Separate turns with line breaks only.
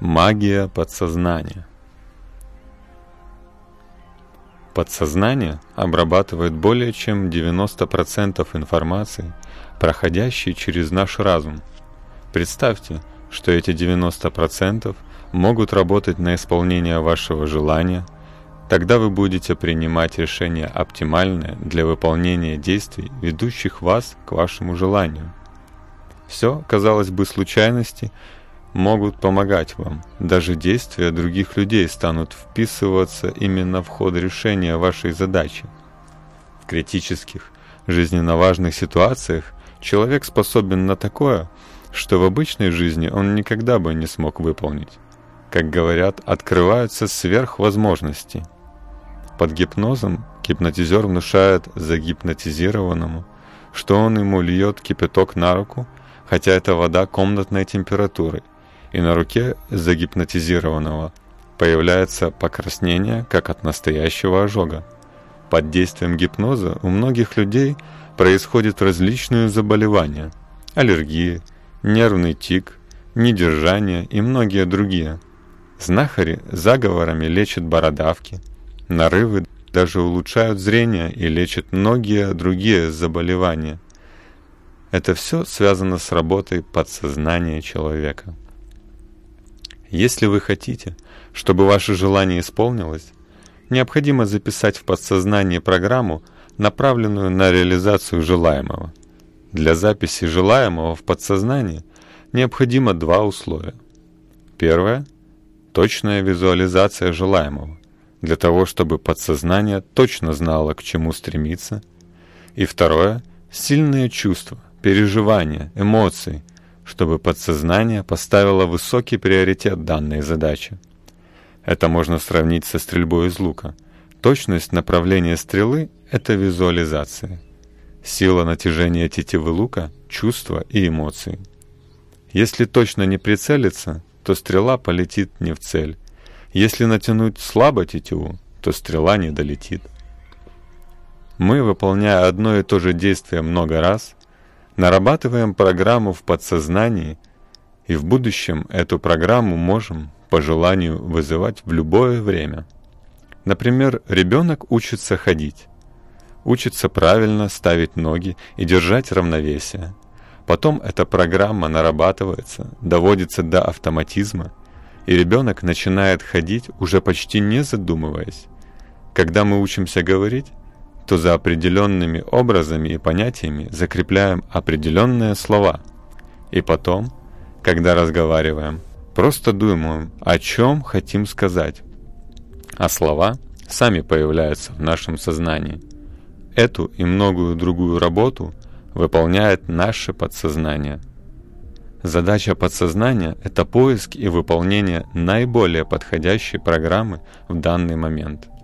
Магия подсознания. Подсознание обрабатывает более чем 90% информации, проходящей через наш разум. Представьте, что эти 90% могут работать на исполнение вашего желания, тогда вы будете принимать решение оптимальное для выполнения действий, ведущих вас к вашему желанию. Все, казалось бы, случайности – могут помогать вам. Даже действия других людей станут вписываться именно в ход решения вашей задачи. В критических, жизненно важных ситуациях человек способен на такое, что в обычной жизни он никогда бы не смог выполнить. Как говорят, открываются сверхвозможности. Под гипнозом гипнотизер внушает загипнотизированному, что он ему льет кипяток на руку, хотя это вода комнатной температуры, и на руке загипнотизированного появляется покраснение, как от настоящего ожога. Под действием гипноза у многих людей происходят различные заболевания – аллергии, нервный тик, недержание и многие другие. Знахари заговорами лечат бородавки, нарывы даже улучшают зрение и лечат многие другие заболевания. Это все связано с работой подсознания человека. Если вы хотите, чтобы ваше желание исполнилось, необходимо записать в подсознание программу, направленную на реализацию желаемого. Для записи желаемого в подсознание необходимо два условия. Первое – точная визуализация желаемого, для того, чтобы подсознание точно знало, к чему стремиться. И второе – сильные чувства, переживания, эмоции, чтобы подсознание поставило высокий приоритет данной задачи. Это можно сравнить со стрельбой из лука. Точность направления стрелы — это визуализация. Сила натяжения тетивы лука — чувства и эмоции. Если точно не прицелиться, то стрела полетит не в цель. Если натянуть слабо тетиву, то стрела не долетит. Мы, выполняя одно и то же действие много раз, нарабатываем программу в подсознании, и в будущем эту программу можем, по желанию, вызывать в любое время. Например, ребенок учится ходить, учится правильно ставить ноги и держать равновесие. Потом эта программа нарабатывается, доводится до автоматизма, и ребенок начинает ходить, уже почти не задумываясь. Когда мы учимся говорить, то за определенными образами и понятиями закрепляем определенные слова. И потом, когда разговариваем, просто думаем, о чем хотим сказать. А слова сами появляются в нашем сознании. Эту и многую другую работу выполняет наше подсознание. Задача подсознания – это поиск и выполнение наиболее подходящей программы в данный момент –